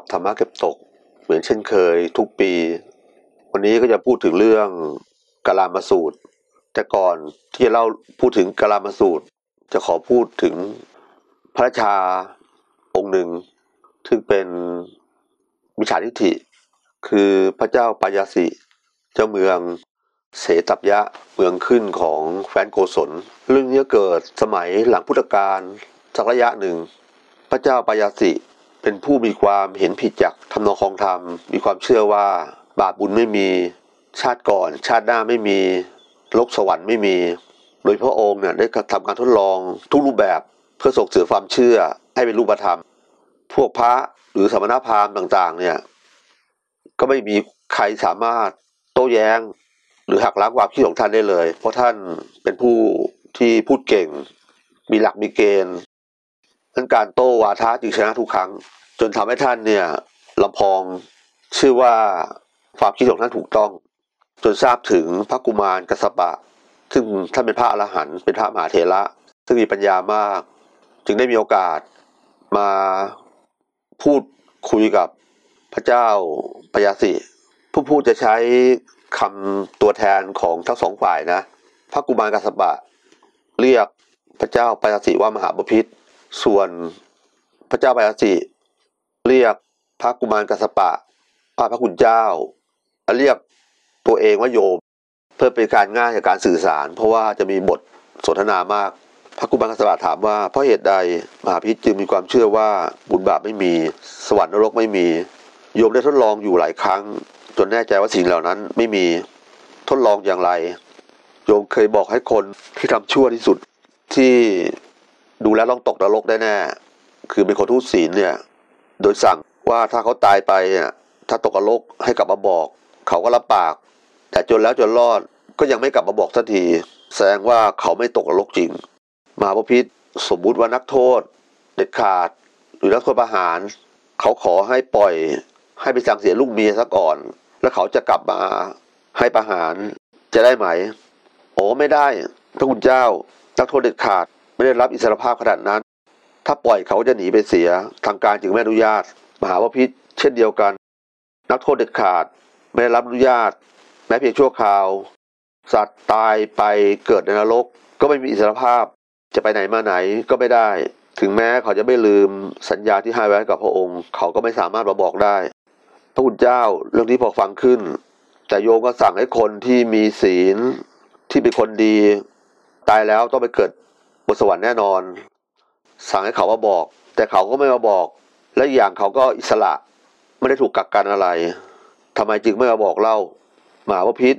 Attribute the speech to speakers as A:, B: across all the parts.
A: กับธรรมะเก็บตก เหมือนเช่นเคยทุกปี วันนี้ก็จะพูดถึงเรื่องกาลามาสูตร แต่ก่อนที่จะเล่าพูดถึงกาลามาสูตร จะขอพูดถึงพระชาองค์หนึ่ง ซึ่งเป็นมิจฉาทิฐิ คือพระเจ้าปายาสิ เจ้าเมืองเสตับยะเมืองขึ้นของแฟนโกศลเรื่องนี้เกิดสมัยหลังพุทธกาลสักระยะหนึ่ง พระเจ้าปายาสิ เป็นผู้มีความเห็นผิดจากทำนองคองธรรม มีความเชื่อว่าบาปบุญไม่มีชาติก่อน ชาติหน้าไม่มีโลกสวรรค์ไม่มี โดยพระองค์เนี่ยได้ทำการทดลองทุกรูปแบบเพื่อส่งเสริมความเชื่อให้เป็นรูปธรรม พวกพระหรือสมณพราหมณ์ต่างๆ เนี่ยก็ไม่มีใครสามารถโต้แย้ง หรือหักล้างความคิดของท่านได้เลย เพราะท่านเป็นผู้ที่พูดเก่ง มีหลักมีเกณฑ์ นั้นการโต้วาทะจึงชนะทุกครั้ง จนทำให้ท่านเนี่ยลำพองชื่อว่าความคิดของท่านถูกต้อง จนทราบถึงพระกุมารกัสปะ ซึ่งท่านเป็นพระอรหันต์เป็นพระมหาเถระ ซึ่งมีปัญญามาก จึงได้มีโอกาสมาพูดคุยกับพระเจ้าปยาสิผู้พูดจะใช้คำตัวแทนของทั้งสองฝ่ายนะ พระกุมารกัสปะ เรียกพระเจ้าปยาสิว่ามหาบพิษ ส่วนพระเจ้าปยาสิ เรียกพระกุมารกัสปะว่าพระคุณเจ้า เรียกตัวเองว่าโยม เพื่อเป็นการง่ายในการสื่อสาร เพราะว่าจะมีบทสนทนามาก พระกุมารกัสปะถามว่าเพราะเหตุใดมหาพิจึงมีความเชื่อว่าบุญบาปไม่มี สวรรค์นรกไม่มี โยมได้ทดลองอยู่หลายครั้ง จนแน่ใจว่าสิ่งเหล่านั้นไม่มีทดลองอย่างไร โยมเคยบอกให้คนที่ทำชั่วที่สุดที่ ดูแลต้องตกนรกได้แน่คือเป็นคนทุศีลเนี่ย โดยสั่งว่าถ้าเขาตายไปเนี่ยถ้าตกนรกให้กลับมาบอก เขาก็รับปาก แต่จนแล้วจนรอดก็ยังไม่กลับมาบอกสักที แสดงว่าเขาไม่ตกนรกจริงมหาพิษสมมุติว่านักโทษ เด็ดขาด หรือนักโทษประหาร เขาขอให้ปล่อย ให้ไปสั่งเสียลูกเมียซะก่อน แล้วเขาจะกลับมาให้ประหารจะได้ไหม โอ้ไม่ได้พระคุณเจ้านักโทษเด็ดขาด ไม่ได้รับอิสรภาพขนาดนั้น ถ้าปล่อยเขาจะหนีไปเสีย ทางการจึงไม่อนุญาต มหาวพิษเช่นเดียวกัน นักโทษเด็ดขาดไม่ได้รับอนุญาต แม้เพียงชั่วคราว สัตว์ตายไปเกิดในนรก ก็ไม่มีอิสรภาพ จะไปไหนมาไหนก็ไม่ได้ ถึงแม้เขาจะไม่ลืมสัญญาที่ให้ไว้กับพระองค์ เขาก็ไม่สามารถมาบอกได้ พระคุณเจ้าเรื่องนี้พอฟังขึ้น แต่โยมก็สั่งให้คนที่มีศีลที่เป็นคนดี ตายแล้วต้องไปเกิด บนสวรรค์แน่นอน สั่งให้เขามาบอก แต่เขาก็ไม่มาบอก และอย่างเขาก็อิสระไม่ได้ถูกกักกันอะไรทำไมจึงไม่มาบอกเล่าหมาว่าพิษ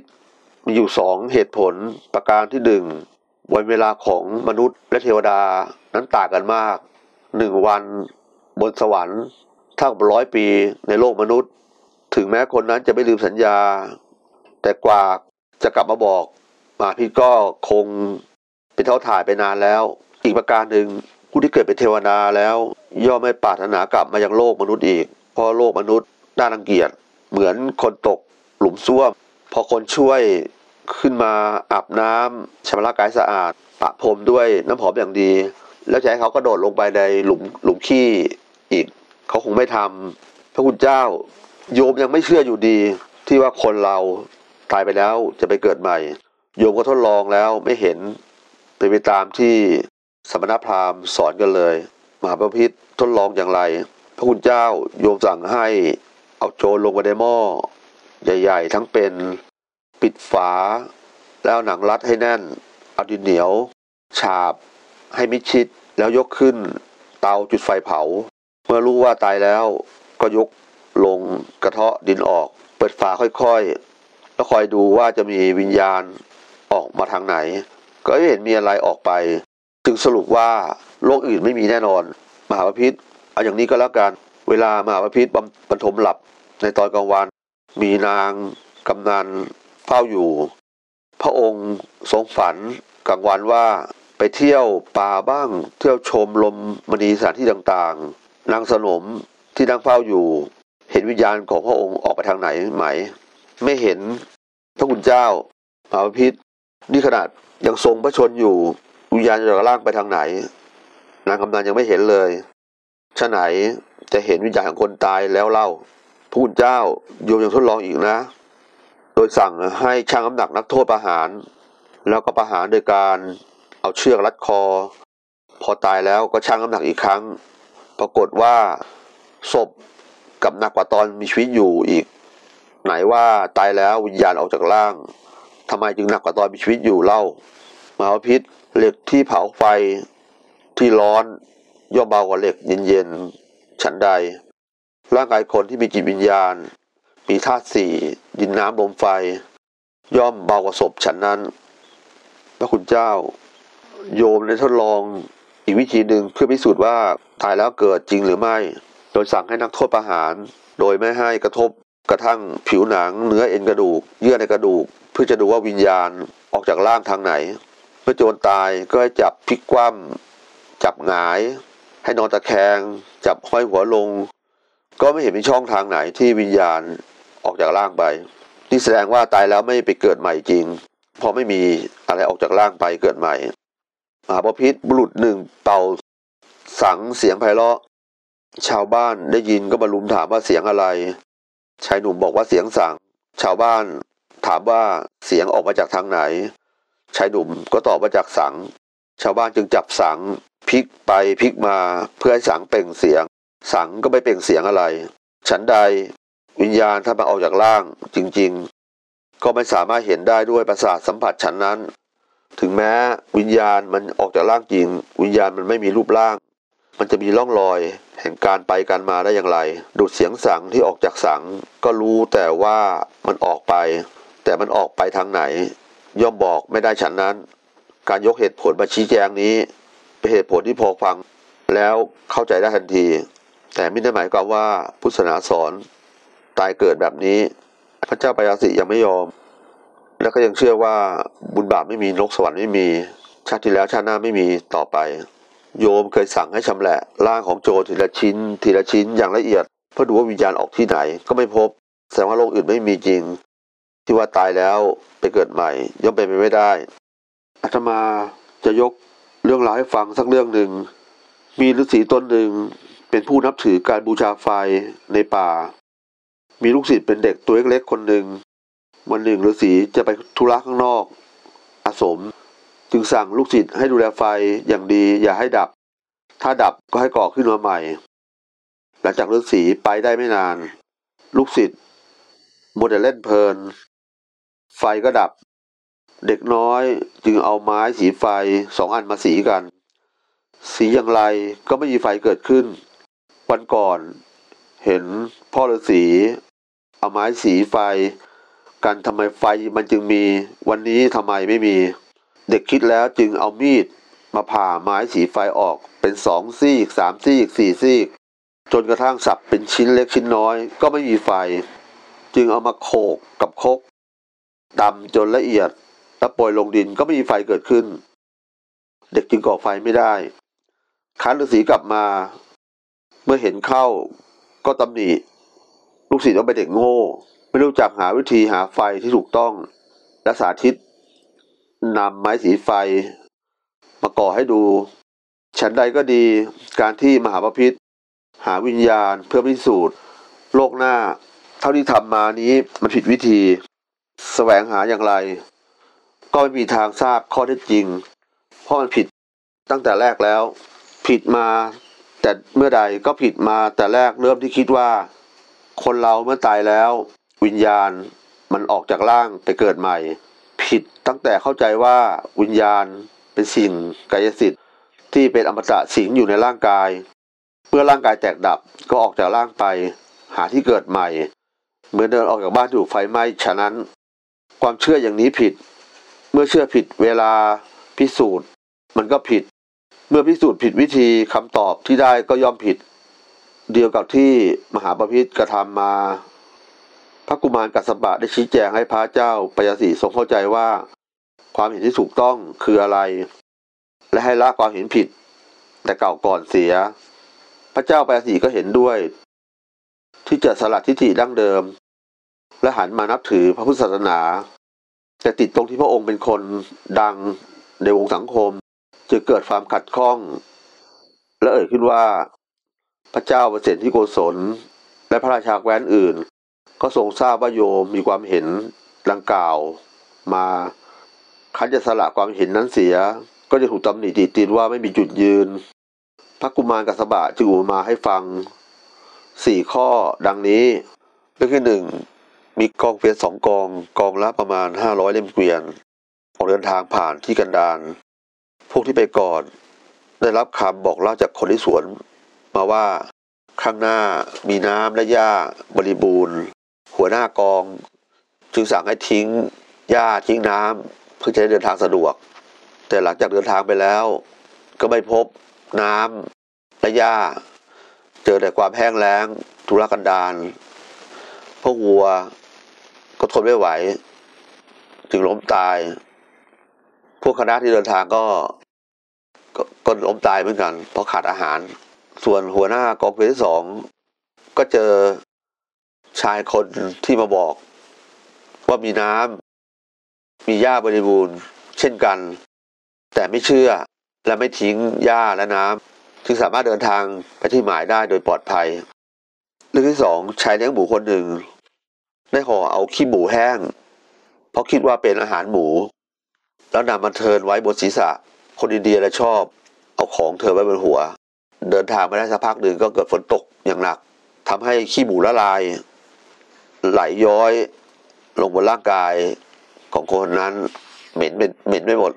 A: มีอยู่สองเหตุผลประการที่หนึ่งวันเวลาของมนุษย์และเทวดานั้นต่างกันมากหนึ่งวันบนสวรรค์เท่ากับร้อยปีในโลกมนุษย์ ถึงแม้คนนั้นจะไม่ลืมสัญญา แต่กว่าจะกลับมาบอกหมาพิษก็คง เป็นเท่าถ่ายไปนานแล้ว อีกประการหนึ่งผู้ที่เกิดเป็นเทวดาแล้ว ย่อมไม่ปรารถนากลับมายังโลกมนุษย์อีก เพราะโลกมนุษย์น่ารังเกียจเหมือนคนตกหลุมซ่วม พอคนช่วยขึ้นมาอาบน้ำชำระกายสะอาดปะพรมด้วยน้ำหอมอย่างดี แล้วจะให้เขากระโดดลงไปในหลุมหลุมขี้อีก เขาคงไม่ทำพระคุณเจ้า โยมยังไม่เชื่ออยู่ดีที่ว่าคนเราตายไปแล้วจะไปเกิดใหม่ โยมก็ทดลองแล้วไม่เห็น เป็นไปตามที่สมณพราหมณ์สอนกันเลย มหาพระพิษทดลองอย่างไร พระคุณเจ้าโยมสั่งให้เอาโจรลงไปในหม้อ ใหญ่ๆ ทั้งเป็นปิดฝา แล้วหนังรัดให้แน่น เอาดินเหนียว ฉาบ ให้มิชิดแล้วยกขึ้น เตาจุดไฟเผา เมื่อรู้ว่าตายแล้วก็ยกลงกระเทาะดินออก เปิดฝาค่อยๆ แล้วคอยดูว่าจะมีวิญญาณออกมาทางไหน ก็ไม่เห็นมีอะไรออกไป จึงสรุปว่าโลกอื่นไม่มีแน่นอน มหาพิษเอาอย่างนี้ก็แล้วกันเวลามหาพิษบรรทมหลับในตอนกลางวัน มีนางกำนันเฝ้าอยู่ พระองค์ทรงฝันกลางวันว่าไปเที่ยวป่าบ้าง เที่ยวชมลมมณีสถานที่ต่างๆ นางสนมที่นั่งเฝ้าอยู่ เห็นวิญญาณของพระองค์ออกไปทางไหนไหม ไม่เห็นพระคุณเจ้ามหาพิษ นี่ขนาดยังทรงพระชนอยู่วิญญาณจะร่างไปทางไหน นางกำนันยังไม่เห็นเลยฉะไหนจะเห็นวิญญาณของคนตายแล้วเล่าพระคุณเจ้าโยมยังทดลองอีกนะ โดยสั่งให้ช่างน้ำหนักนักโทษประหาร แล้วก็ประหารโดยการเอาเชือกรัดคอ พอตายแล้วก็ช่างน้ำหนักอีกครั้ง ปรากฏว่าศพกับหนักกว่าตอนมีชีวิตอยู่อีก ไหนว่าตายแล้ววิญญาณออกจากร่าง ทำไมจึงหนักกว่าตอนมีชีวิตอยู่เล่ามหาพิษเหล็กที่เผาไฟที่ร้อนย่อมเบากว่าเหล็กเย็นๆฉันใด ร่างกายคนที่มีจิตวิญญาณ มีธาตุสี่ดินน้ำลมไฟ ย่อมเบากว่าศพฉันนั้นพระคุณเจ้า โยมได้ทดลองอีกวิธีหนึ่งเพื่อพิสูจน์ว่าตายแล้วเกิดจริงหรือไม่ โดยสั่งให้นักโทษประหาร โดยไม่ให้กระทบกระทั่งผิวหนัง เนื้อเอ็นกระดูก เยื่อในกระดูก เพื่อจะดูว่าวิญญาณออกจากร่างทางไหน เมื่อโจรตายก็ให้จับพลิกคว่ำจับหงาย ให้นอนตะแคง จับห้อยหัวลง ก็ไม่เห็นมีช่องทางไหนที่วิญญาณออกจากร่างไปนี่แสดงว่าตายแล้วไม่ไปเกิดใหม่จริงเพราะไม่มีอะไรออกจากร่างไปเกิดใหม่มหาปพิษบุรุษหนึ่งเป่าสังเสียงไพเราะ ชาวบ้านได้ยินก็มาลุมถามว่าเสียงอะไร ชายหนุ่มบอกว่าเสียงสัง ชาวบ้านามว่าเสียงออกมาจากทางไหนชายหนุ่มก็ตอบว่าจากสัง ชาวบ้านจึงจับสังพลิกไปพลิกมาเพื่อให้สังเปล่งเสียง สังก็ไม่เปล่งเสียงอะไร ฉันใดวิญญาณถ้ามาออกจากร่างจริงๆ ก็ไม่สามารถเห็นได้ด้วยประสาทสัมผัสฉันนั้น ถึงแม้วิญญาณมันออกจากร่างจริง วิญญาณมันไม่มีรูปร่าง มันจะมีร่องรอย แห่งการไปการมาได้อย่างไร ดูดเสียงสังที่ออกจากสังก็รู้แต่ว่ามันออกไป แต่มันออกไปทางไหน ย่อมบอกไม่ได้ฉันนั้น การยกเหตุผลมาชี้แจงนี้ เป็นเหตุผลที่พอฟังแล้วเข้าใจได้ทันที แต่ไม่ได้หมายความว่าพุทธศาสนาสอนตายเกิดแบบนี้ พระเจ้าปยาสิยังไม่ยอม แล้วก็ยังเชื่อว่าบุญบาปไม่มีนกสวรรค์ไม่มี ชาติที่แล้วชาติหน้าไม่มีต่อไป โยมเคยสั่งให้ชำแหละร่างของโจทีละชิ้น ทีละชิ้นอย่างละเอียดเพื่อดูว่าวิญญาณออกที่ไหนก็ไม่พบแสดงว่าโลกอื่นไม่มีจริง ที่ว่าตายแล้วไปเกิดใหม่ ย่อมเป็นไปไม่ได้อาตมาจะยกเรื่องราวให้ฟังสักเรื่องหนึ่ง มีฤาษีตนหนึ่งเป็นผู้นับถือการบูชาไฟในป่า มีลูกศิษย์เป็นเด็กตัวเล็กๆคนหนึ่งวันหนึ่งฤาษีจะไปธุระข้างนอก อาสม จึงสั่งลูกศิษย์ให้ดูแลไฟอย่างดีอย่าให้ดับ ถ้าดับก็ให้ก่อขึ้นมาใหม่ หลังจากฤาษีไปได้ไม่นาน ลูกศิษย์โมเดลเล่นเพลิน ไฟก็ดับ เด็กน้อยจึงเอาไม้สีไฟสองอันมาสีกัน สีอย่างไรก็ไม่มีไฟเกิดขึ้น วันก่อนเห็นพ่อฤาษีเอาไม้สีไฟ กันทำไมไฟมันจึงมี วันนี้ทำไมไม่มี เด็กคิดแล้วจึงเอามีดมาผ่าไม้สีไฟออกเป็นสองซีกสามซีกสี่ซีกจนกระทั่งสับเป็นชิ้นเล็กชิ้นน้อย ก็ไม่มีไฟ จึงเอามาโขกกับคก ดำจนละเอียดแล้วปล่อยลงดินก็ไม่มีไฟเกิดขึ้น เด็กจึงก่อไฟไม่ได้คันฤาษีกลับมา เมื่อเห็นเข้าก็ตำหนิลูกศิษย์ว่าเป็นเด็กโง่ ไม่รู้จักหาวิธีหาไฟที่ถูกต้องและสาธิตนำไม้สีไฟ มาก่อให้ดู ฉันใดก็ดีการที่มหาปพิธหาวิญญาณเพื่อพิสูจน์ โลกหน้า เท่าที่ทำมานี้มันผิดวิธี แสวงหาอย่างไร ก็ไม่มีทางทราบข้อเท็จจริง เพราะมันผิดตั้งแต่แรกแล้ว ผิดมาแต่เมื่อใดก็ผิดมาแต่แรกเริ่มที่คิดว่า คนเราเมื่อตายแล้ว วิญญาณมันออกจากร่างไปเกิดใหม่ ผิดตั้งแต่เข้าใจว่าวิญญาณเป็นสิ่งกายสิทธิ์ที่เป็นอมตะสิงอยู่ในร่างกายเมื่อร่างกายแตกดับก็ออกจากร่างไป หาที่เกิดใหม่เหมือนเดินออกจากบ้านถูกไฟไหม้ฉะนั้น ความเชื่ออย่างนี้ผิด เมื่อเชื่อผิดเวลาพิสูจน์ มันก็ผิด เมื่อพิสูจน์ผิดวิธีคำตอบที่ได้ก็ย่อมผิด เดียวกับที่มหาปพิธกระทำมา พระกุมารกัสสปะได้ชี้แจงให้พระเจ้าปยสีทรงเข้าใจว่า ความเห็นที่ถูกต้องคืออะไร และให้ละความเห็นผิด แต่เก่าก่อนเสีย พระเจ้าปยสีก็เห็นด้วย ที่จะสลัดทิฏฐิดั้งเดิม และหันมานับถือพระพุทธศาสนา แต่ติดตรงที่พระองค์เป็นคนดังในวงสังคมจึงเกิดความขัดข้อง และเอ่ยขึ้นว่า พระเจ้าประเสริฐที่โกศล และพระราชาแคว้นอื่น ก็ทรงทราบว่าโยมมีความเห็นดังกล่าวมาคันจะสละความเห็นนั้นเสีย ก็จะถูกตำหนิติตินว่าไม่มีจุดยืน พระกุมารกัสบะจึงอุปมาให้ฟังสี่ข้อดังนี้เรื่องที่หนึ่ง มีกองเกวียนสองกองกองละประมาณห้าร้อยเล่มเกวียน ออกเดินทางผ่านที่กันดารพวกที่ไปก่อน ได้รับคำบอกเล่าจากคนที่สวน มาว่าข้างหน้ามีน้ำและหญ้าบริบูรณ์ หัวหน้ากอง จึงสั่งให้ทิ้งหญ้าทิ้งน้ำเพื่อจะได้เดินทางสะดวก แต่หลังจากเดินทางไปแล้ว ก็ไม่พบน้ำและหญ้า เจอแต่ความแห้งแล้งทุรกันดารพวกวัว ก็ทนไม่ไหวจึงล้มตาย พวกคณะที่เดินทางก็ก็ก็ล้มตายเหมือนกัน เพราะขาดอาหาร ส่วนหัวหน้ากองเรือที่สองก็เจอชายคนที่มาบอก ว่ามีน้ำมีหญ้าบริบูรณ์ เช่นกัน แต่ไม่เชื่อและไม่ทิ้งหญ้าและน้ำจึงสามารถเดินทางไปที่หมายได้โดยปลอดภัยเรื่องที่สองชายเลี้ยงหมูคนหนึ่ง ได้ห่อเอาขี้หมูแห้ง เพราะคิดว่าเป็นอาหารหมู แล้วนำมาเทินไว้บนศีรษะ คนอินเดียและชอบ เอาของเธอไว้บนหัว เดินทางมาได้สักพักหนึ่งก็เกิดฝนตกอย่างหนักทำให้ขี้หมูละลาย ไหลย้อย ลงบนร่างกายของคนนั้นเหม็นเป็นเหม็นไม่หมด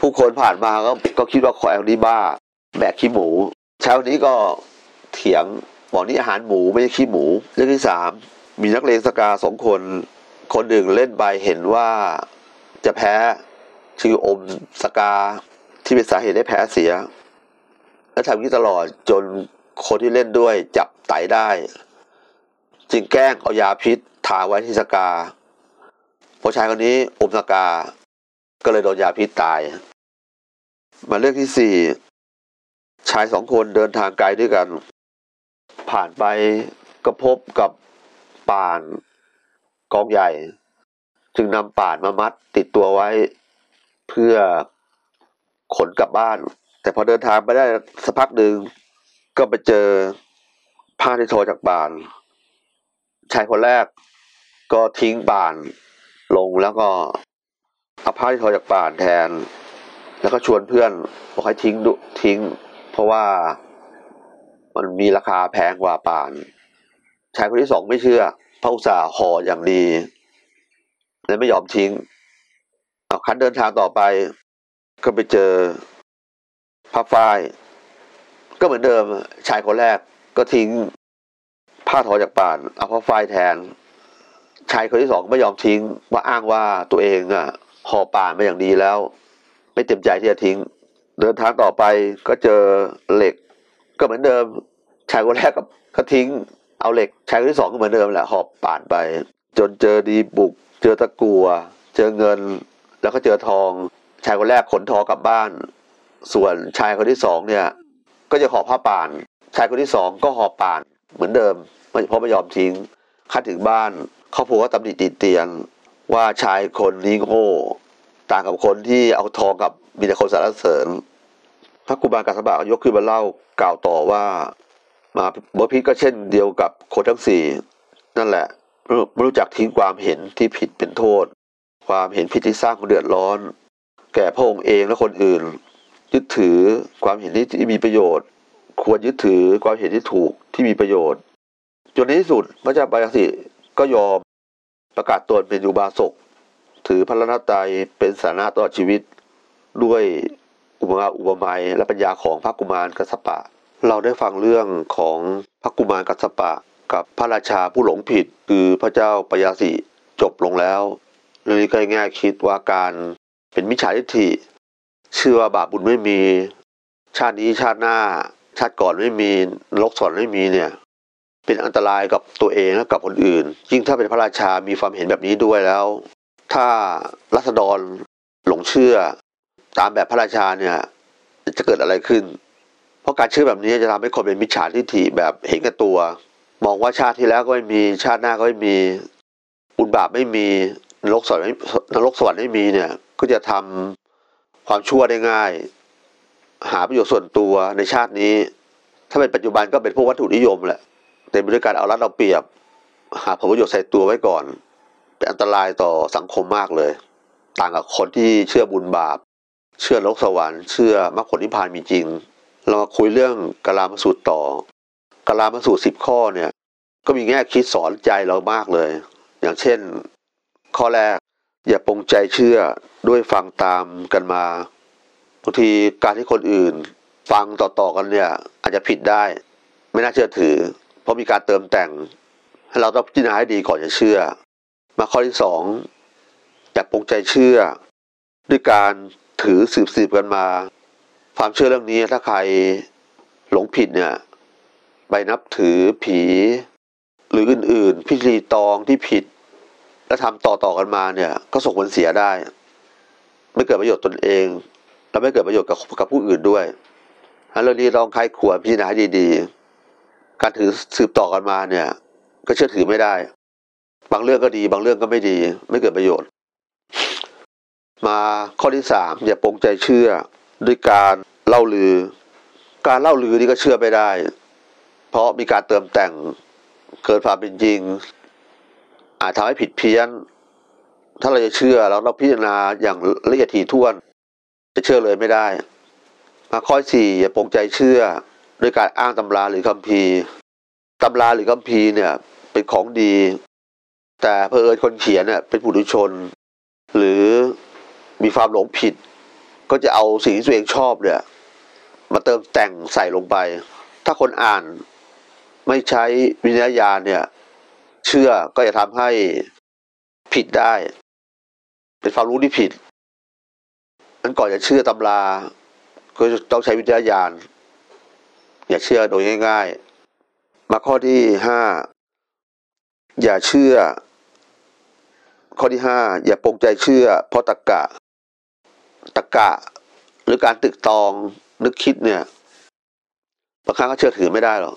A: ผู้คนผ่านมาก็ก็คิดว่าคอแอลนี้บ้า แบกขี้หมูเช้านี้ก็เถียงบอกนี่อาหารหมูไม่ใช่ขี้หมู เรื่องที่สาม มีนักเลงสกาสองคน คนหนึ่งเล่นไปเห็นว่าจะแพ้ชื่ออมสกาที่เป็นสาเหตุได้แพ้เสีย และทำอย่างนี้ตลอดจนคนที่เล่นด้วยจับไตได้ จึงแกล้งเอายาพิษทาไว้ที่สกาพอชายคนนี้อมสกา ก็เลยโดนยาพิษตาย มาเรื่องที่สี่ชายสองคนเดินทางไกลด้วยกัน ผ่านไปก็พบกับ ป่านกองใหญ่ จึงนำป่านมามัดติดตัวไว้เพื่อขนกลับบ้าน แต่พอเดินทางไปได้สักพักหนึ่งก็ไปเจอผ้าที่โทรจากป่าน ชายคนแรกก็ทิ้งป่านลงแล้วก็เอาผ้าที่โทรจากป่านแทน แล้วก็ชวนเพื่อนบอกให้ทิ้งดุทิ้ง เพราะว่ามันมีราคาแพงกว่าป่าน ชายคนที่สองไม่เชื่อ พระอุตสาห์ห่ออย่างดีและไม่ยอมทิ้ง เอาคันเดินทางต่อไป ก็ไปเจอผ้าฝ้าย ก็เหมือนเดิมชายคนแรกก็ทิ้งผ้าทอจากป่าน เอาผ้าฝ้ายแทน ชายคนที่สองไม่ยอมทิ้ง ว่าอ้างว่าตัวเองอะห่อป่านมาอย่างดีแล้ว ไม่เต็มใจที่จะทิ้ง เดินทางต่อไปก็เจอเหล็ก ก็เหมือนเดิมชายคนแรกก็ทิ้ง เอาเหล็กชายคนที่สองก็เหมือนเดิมแหละหอบป่านไป จนเจอดีบุก เจอตะกัว เจอเงิน แล้วก็เจอทอง ชายคนแรกขนทองกลับบ้าน ส่วนชายคนที่สองเนี่ย ก็จะหอบผ้าป่าน ชายคนที่สองก็หอบป่านเหมือนเดิมเพราะไม่ยอมทิ้งขั้นถึงบ้านครอบครัวก็ตำหนิติเตียนว่าชายคนนี้โง่ต่างกับคนที่เอาทองกับมีแต่คนสารเสริญพระกุมารกัสบะยกขึ้นมาเล่ากล่าวต่อว่า มาบพิษก็เช่นเดียวกับโคทั้งสี่นั่นแหละไม่รู้จักทิ้งความเห็นที่ผิดเป็นโทษ ความเห็นผิดที่สร้างความเดือดร้อน แก่พระองค์เองและคนอื่น ยึดถือความเห็นที่มีประโยชน์ ควรยึดถือความเห็นที่ถูกที่มีประโยชน์ จนในที่สุดพระเจ้าปายสิก็ยอมประกาศตนเป็นอุบาสกถือพระรัตนตรัยเป็นสาระตลอดชีวิต ด้วยอุปมาอุปไมยและปัญญาของพระกุมารกัสสปะ เราได้ฟังเรื่องของพระกุมารกัสปะกับพระราชาผู้หลงผิดคือพระเจ้าปยาสิจบลงแล้วเรื่องนี้ก็ง่ายคิดว่าการเป็นมิจฉาทิฏฐิเชื่อว่าบาปบุญไม่มี ชาตินี้ชาติหน้า ชาติก่อนไม่มีนรกสวรไม่มีเนี่ย เป็นอันตรายกับตัวเองและกับคนอื่น ยิ่งถ้าเป็นพระราชามีความเห็นแบบนี้ด้วยแล้ว ถ้ารัษฎรหลงเชื่อ ตามแบบพระราชาเนี่ยจะเกิดอะไรขึ้น เพราะการเชื่อแบบนี้จะทำให้คนเป็นมิจฉาทิฏฐิแบบเห็นแก่ตัว มองว่าชาติที่แล้วก็ไม่มีชาติหน้าก็ไม่มีบุญบาปไม่มีนรกสวรรค์ไม่นรกสวรรค์ไม่มีเนี่ย ก็จะทำความชั่วได้ง่าย หาประโยชน์ส่วนตัวในชาตินี้ ถ้าเป็นปัจจุบันก็เป็นพวกวัตถุนิยมแหละเต็มไปด้วยการเอารัดเอาเปรียบ หาผลประโยชน์ใส่ตัวไว้ก่อน เป็นอันตรายต่อสังคมมากเลย ต่างกับคนที่เชื่อบุญบาป เชื่อโลกสวรรค์เชื่อมรรคผลนิพพานมีจริง เรามาคุยเรื่องกลามสูตรต่อกลามสูตรสิบข้อเนี่ย ก็มีแง่คิดสอนใจเรามากเลย อย่างเช่น ข้อแรก อย่าปงใจเชื่อด้วยฟังตามกันมาบางทีการที่คนอื่น ฟังต่อๆกันเนี่ย อาจจะผิดได้ ไม่น่าเชื่อถือ เพราะมีการเติมแต่ง ให้เราต้องพิจารณาให้ดีก่อนจะเชื่อ มาข้อที่สองอย่าปงใจเชื่อ ด้วยการถือสืบสืบกันมา ความเชื่อเรื่องนี้ถ้าใครหลงผิดเนี่ยไปนับถือผี หรืออื่นๆ พิธีตองที่ผิด และทำต่อๆกันมาเนี่ย ก็ส่งผลเสียได้ ไม่เกิดประโยชน์ตนเอง และไม่เกิดประโยชน์กับกับผู้อื่นด้วยเรื่องนี้ต้องใครขวรพิจารณาให้ดีๆ การถือสืบต่อกันมาเนี่ย ก็เชื่อถือไม่ได้ บางเรื่องก็ดี บางเรื่องก็ไม่ดี ไม่เกิดประโยชน์ มาข้อที่สามอย่าปรงใจเชื่อ ด้วยการเล่าลือ การเล่าลือนี่ก็เชื่อไม่ได้ เพราะมีการเติมแต่งเกินความเป็นจริง อาจทำให้ผิดเพี้ยน ถ้าเราจะเชื่อเราต้องพิจารณาอย่างละเอียดถี่ถ้วน จะเชื่อเลยไม่ได้มาข้อสี่อย่าปรงใจเชื่อด้วยการอ้างตำราหรือคัมภีร์ตำราหรือคัมภีร์เนี่ยเป็นของดี แต่เพอเอิญคนเขียนเนี่ยเป็นผู้ดุชน หรือมีความหลงผิด ก็จะเอาสิ่งที่ตัวเองชอบเนี่ย มาเติมแต่งใส่ลงไป ถ้าคนอ่านไม่ใช้วิญญาณเนี่ย เชื่อก็จะทำให้ผิดได้ เป็นความรู้ที่ผิดนั้นก่อนจะเชื่อตำรา ก็ต้องใช้วิญญาณ อย่าเชื่อโดยง่ายๆ มาข้อที่ห้าอย่าเชื่อ ข้อที่ห้าอย่าปรงใจเชื่อเพราะตะกะตะ กะ หรือการตึกตองนึกคิดเนี่ยบางครั้งก็เชื่อถือไม่ได้หรอก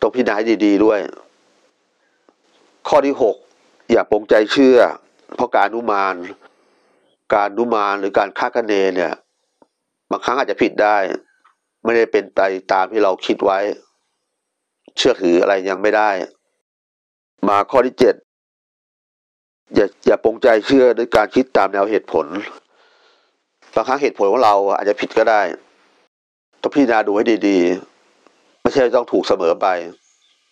A: ต้องพิจารณาดี ๆ ด้วย ข้อที่หกอย่าปรงใจเชื่อ เพราะการนุมาน การนุมานหรือการคาดคะเนเนี่ยบางครั้งอาจจะผิดได้ ไม่ได้เป็นไปตามที่เราคิดไว้ เชื่อถืออะไรยังไม่ได้ มาข้อที่เจ็ดอย่าอย่าปรงใจเชื่อด้วยการคิดตามแนวเหตุผล บางครั้งเหตุผลของเราอาจจะผิดก็ได้ ต้องพิจารณาดูให้ดีๆ ไม่ใช่ต้องถูกเสมอไป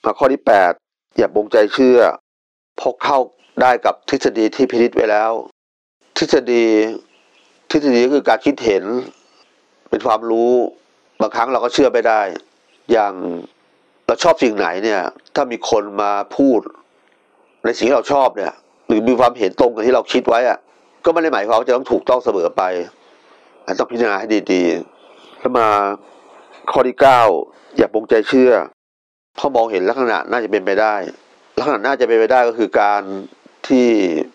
A: มาข้อที่แปดอย่าปงใจเชื่อ พกเข้าได้กับทฤษฎีที่พิจิตไว้แล้ว ทฤษฎีทฤษฎีก็คือการคิดเห็น เป็นความรู้บางครั้งเราก็เชื่อไม่ได้ อย่างเราชอบสิ่งไหนเนี่ย ถ้ามีคนมาพูด ในสิ่งที่เราชอบเนี่ย หรือมีความเห็นตรงกับที่เราคิดไว้อะก็ไม่ได้หมายความว่าจะต้องถูกต้องเสมอไป ต้องพิจารณาให้ดีๆ แล้วมาข้อที่เก้าอย่าปรงใจเชื่อ เพราะมองเห็นลักษณะน่าจะเป็นไปได้ ลักษณะน่าจะเป็นไปได้ก็คือการที่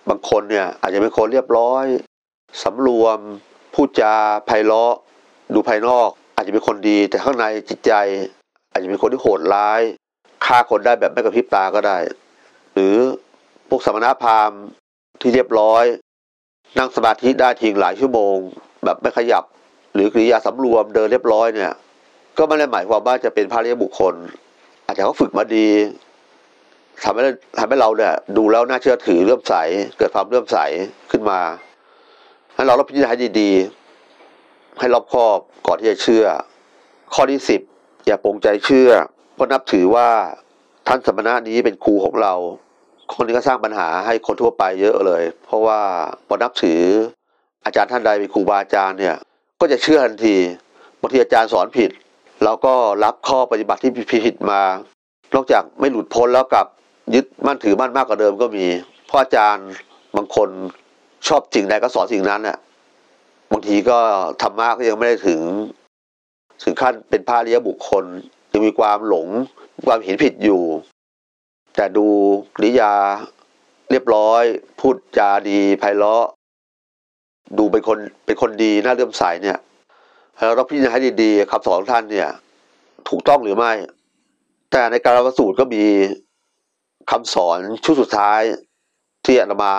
A: บางคนเนี่ยอาจจะเป็นคนเรียบร้อยสำรวมพูดจาไพเราะ ดูภายนอก อาจจะเป็นคนดีแต่ข้างในจิตใจ อาจจะเป็นคนที่โหดร้ายฆ่าคนได้แบบไม่กระพริบตาก็ได้ หรือพวกสมณพราหมณ์ที่เรียบร้อย นั่งสมาธิได้ทิ้งหลายชั่วโมง แบบไม่ขยับ หรือกริยาสำรวมเดินเรียบร้อยเนี่ย ก็ไม่ได้หมายความว่าจะเป็นพระเรียบุคคล อาจจะเขาฝึกมาดีทำให้ทำให้เราเนี่ย ดูแล้วน่าเชื่อถือเลื่อมใส เกิดความเลื่อมใสขึ้นมา ให้เรารับพิจารณาดีๆ ให้รอบคอบก่อนที่จะเชื่อ ข้อที่สิบอย่าปรงใจเชื่อ เพราะนับถือว่าท่านสมณะนี้เป็นครูของเรา คนนี้ก็สร้างปัญหาให้คนทั่วไปเยอะเลย เพราะว่าพอนับถือ อาจารย์ท่านใดเป็นครูบาอาจารย์เนี่ยก็จะเชื่อทันทีบางทีอาจารย์สอนผิดเราก็รับข้อปฏิบัติที่ผิดมานอกจากไม่หลุดพ้นแล้วกับยึดมั่นถือมั่นมากกว่าเดิมก็มีเพราะอาจารย์บางคนชอบสิ่งใดก็สอนสิ่งนั้นเนี่ยบางทีก็ธรรมะก็ยังไม่ได้ถึง ถึงขั้นเป็นพระเลี้ยบุคคลยังมีความหลงความเห็นผิดอยู่ แต่ดูกริยาเรียบร้อย พูดจาดีไพเราะ ดูเป็นคนเป็นคนดีน่าเลื่อมใสเนี่ยเราต้องพิจารณาให้ดีๆคำสอนของท่านเนี่ย ถูกต้องหรือไม่ แต่ในการประสูตรก็มีคำสอนชุดสุดท้ายที่อาตมา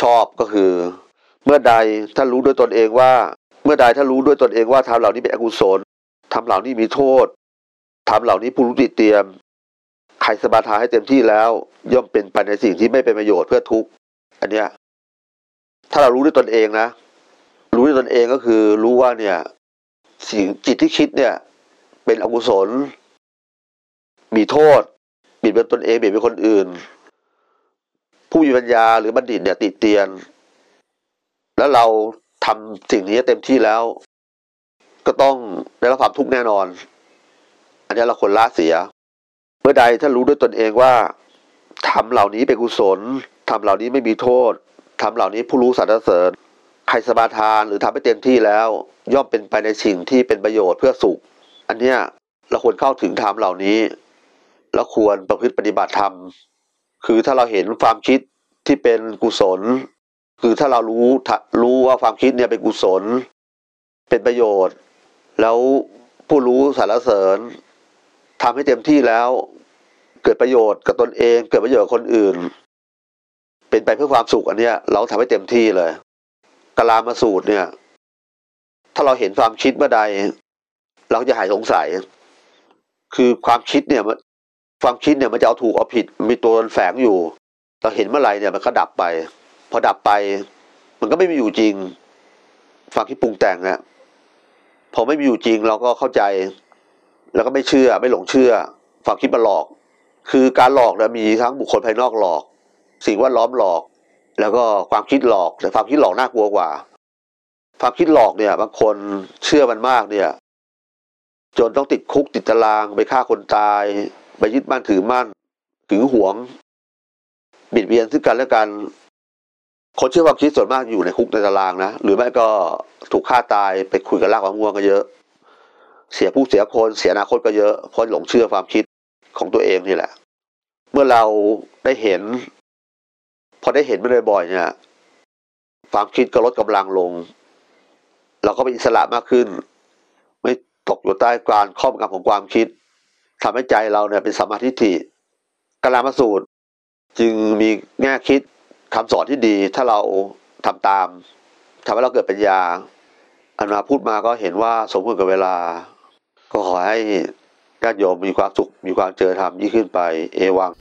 A: ชอบก็คือ เมื่อใดถ้ารู้ด้วยตนเองว่า เมื่อใดถ้ารู้ด้วยตนเองว่าทำเหล่านี้เป็นอกุศลทำเหล่านี้มีโทษทำเหล่านี้ผู้รู้ติเตรียมใครสมาทานให้เต็มที่แล้ว ย่อมเป็นไปในสิ่งที่ไม่เป็นประโยชน์เพื่อทุกข์อันเนี้ย ถ้าเรารู้ด้วยตนเองนะ รู้ด้วยตนเองก็คือรู้ว่าเนี่ย สิ่งจิตที่คิดเนี่ย เป็นอกุศล มีโทษบิดเบือนตนเองบิดเบือนคนอื่น ผู้มีปัญญาหรือบัณฑิตเนี่ยติเตียน แล้วเราทำสิ่งนี้เต็มที่แล้ว ก็ต้องได้รับความทุกข์แน่นอน อันนี้เราควรละเสีย เมื่อใดถ้ารู้ด้วยตนเองว่าทำเหล่านี้เป็นกุศลทำเหล่านี้ไม่มีโทษ ทำเหล่านี้ผู้รู้สรรเสริญใครสมาทานหรือทำให้เต็มที่แล้ว ย่อมเป็นไปในสิ่งที่เป็นประโยชน์เพื่อสุข อันเนี้ยเราควรเข้าถึงธรรมเหล่านี้ แล้วควรประพฤติปฏิบัติธรรม คือถ้าเราเห็นความคิดที่เป็นกุศล คือถ้าเรารู้รู้ว่าความคิดเนี่ยเป็นกุศล เป็นประโยชน์ แล้วผู้รู้สรรเสริญทำให้เต็มที่แล้ว เกิดประโยชน์กับตนเอง เกิดประโยชน์กับคนอื่น เป็นไปเพื่อความสุขอันเนี้ย เราทำให้เต็มที่เลยกลามาสูตรเนี่ย ถ้าเราเห็นความคิดเมื่อใด เราจะหายสงสัย คือความคิดเนี่ยความคิดเนี่ยมันจะเอาถูกเอาผิด มีตัวแฝงอยู่ เราเห็นเมื่อไหร่เนี่ยมันก็ดับไป พอดับไป มันก็ไม่มีอยู่จริงความคิดปรุงแต่งนะพอไม่มีอยู่จริงเราก็เข้าใจ แล้วก็ไม่เชื่อไม่หลงเชื่อความคิดมันหลอก คือการหลอกเนี่ยมีทั้งบุคคลภายนอกหลอก สิ่งแวดล้อมหลอก แล้วก็ความคิดหลอกแต่ความคิดหลอกน่ากลัวกว่า ความคิดหลอกเนี่ย บางคนเชื่อมันมากเนี่ย จนต้องติดคุกติดตารางไปฆ่าคนตาย ไปยึดมั่นถือมั่นถือหวง บิดเบียนซึ่งกันและกันคนเชื่อความคิดส่วนมากอยู่ในคุกในตารางนะหรือไม่ก็ถูกฆ่าตายไปคุยกับลากความง่วงก็เยอะ เสียผู้เสียคนเสียอนาคตก็เยอะเพราะหลงเชื่อความคิดของตัวเองนี่แหละ เมื่อเราได้เห็น พอได้เห็นมันบ่อยๆเนี่ยความคิดก็ลดกำลังลง เราก็เป็นอิสระมากขึ้น ไม่ตกอยู่ใต้การครอบงำของความคิดทำให้ใจเราเนี่ยเป็นสมาธิิกลามาสูตร จึงมีแง่คิดคำสอนที่ดี ถ้าเราทำตามทำให้เราเกิดปัญญา อันมาพูดมาก็เห็นว่าสมควรกับเวลา ก็ขอให้ญาติโยมมีความสุขมีความเจริญธรรมยิ่งขึ้นไปเอวัง